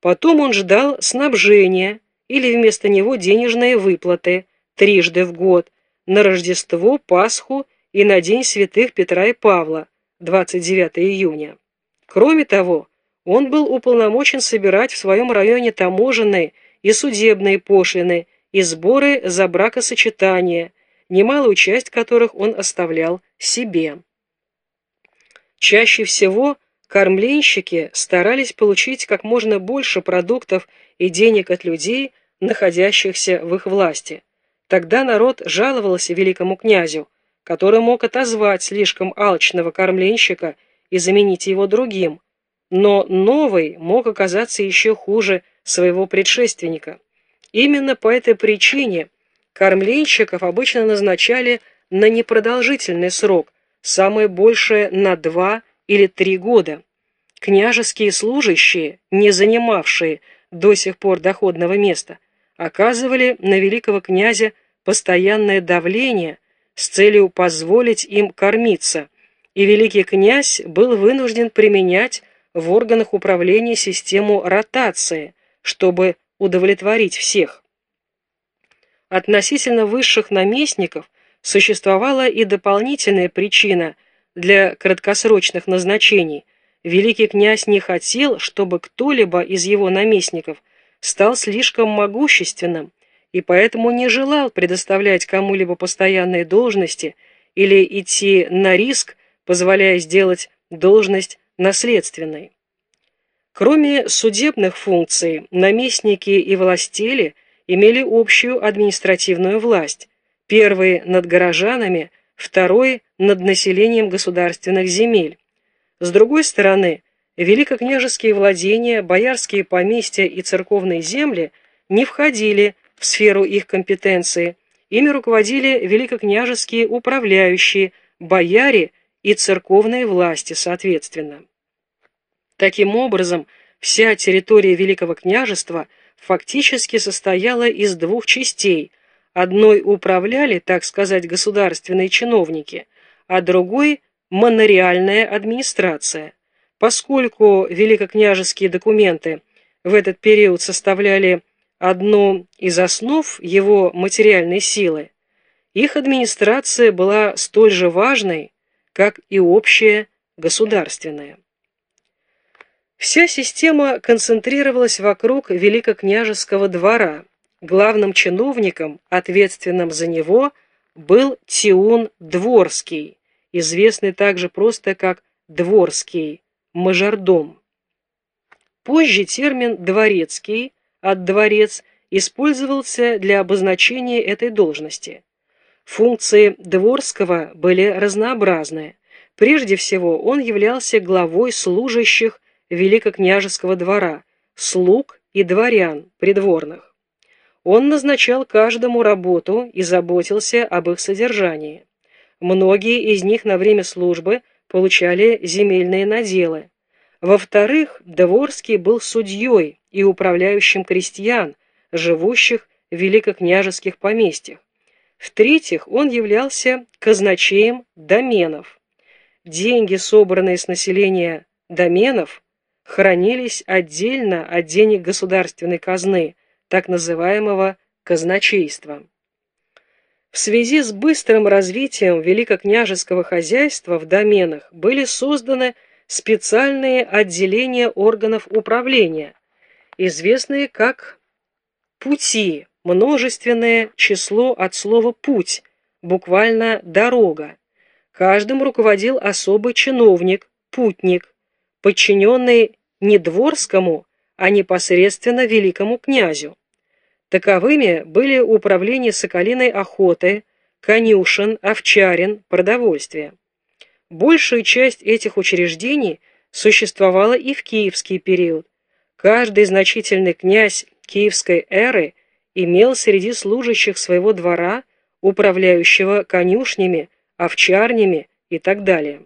Потом он ждал снабжения или вместо него денежные выплаты трижды в год на Рождество, Пасху и на День святых Петра и Павла, 29 июня. Кроме того, он был уполномочен собирать в своем районе таможенные и судебные пошлины и сборы за бракосочетание, немалую часть которых он оставлял себе. Чаще всего кормленщики старались получить как можно больше продуктов и денег от людей, находящихся в их власти. Тогда народ жаловался великому князю, который мог отозвать слишком алчного кормленщика и заменить его другим, но новый мог оказаться еще хуже своего предшественника. Именно по этой причине кормленщиков обычно назначали на непродолжительный срок, самое большее на два или три года. Княжеские служащие, не занимавшие до сих пор доходного места, оказывали на великого князя постоянное давление с целью позволить им кормиться, и великий князь был вынужден применять в органах управления систему ротации, чтобы удовлетворить всех. Относительно высших наместников существовала и дополнительная причина для краткосрочных назначений. Великий князь не хотел, чтобы кто-либо из его наместников стал слишком могущественным и поэтому не желал предоставлять кому-либо постоянные должности или идти на риск, позволяя сделать должность наследственной. Кроме судебных функций, наместники и властели имели общую административную власть, первый над горожанами, второй над населением государственных земель. С другой стороны, великокняжеские владения, боярские поместья и церковные земли не входили в сферу их компетенции, ими руководили великокняжеские управляющие, бояре и церковные власти соответственно. Таким образом, вся территория Великого княжества фактически состояла из двух частей. Одной управляли, так сказать, государственные чиновники, а другой – монориальная администрация. Поскольку великокняжеские документы в этот период составляли одну из основ его материальной силы, их администрация была столь же важной, как и общая государственная. Вся система концентрировалась вокруг великокняжеского двора. Главным чиновником, ответственным за него, был Тиун Дворский, известный также просто как Дворский, мажордом. Позже термин «дворецкий» от «дворец» использовался для обозначения этой должности. Функции Дворского были разнообразны. Прежде всего, он являлся главой служащих великокняжеского двора, слуг и дворян придворных. Он назначал каждому работу и заботился об их содержании. Многие из них на время службы получали земельные наделы. Во-вторых, Дворский был судьей и управляющим крестьян, живущих в великокняжеских поместьях. В-третьих, он являлся казначеем доменов. Деньги, собранные с населения доменов, хранились отдельно от денег государственной казны, так называемого казначейства. В связи с быстрым развитием великокняжеского хозяйства в доменах были созданы специальные отделения органов управления, известные как пути, множественное число от слова «путь», буквально «дорога». Каждым руководил особый чиновник, путник, подчиненный не дворскому, а непосредственно великому князю. Таковыми были управление соколиной охоты, конюшен, овчарин, продовольствия. Большая часть этих учреждений существовала и в киевский период. Каждый значительный князь киевской эры имел среди служащих своего двора управляющего конюшнями, овчарнями и так далее.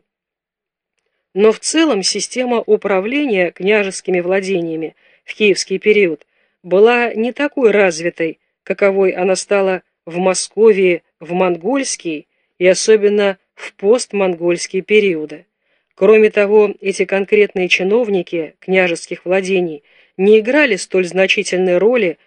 Но в целом система управления княжескими владениями в киевский период была не такой развитой, каковой она стала в Москве в монгольский и особенно в постмонгольские периоды. Кроме того, эти конкретные чиновники княжеских владений не играли столь значительной роли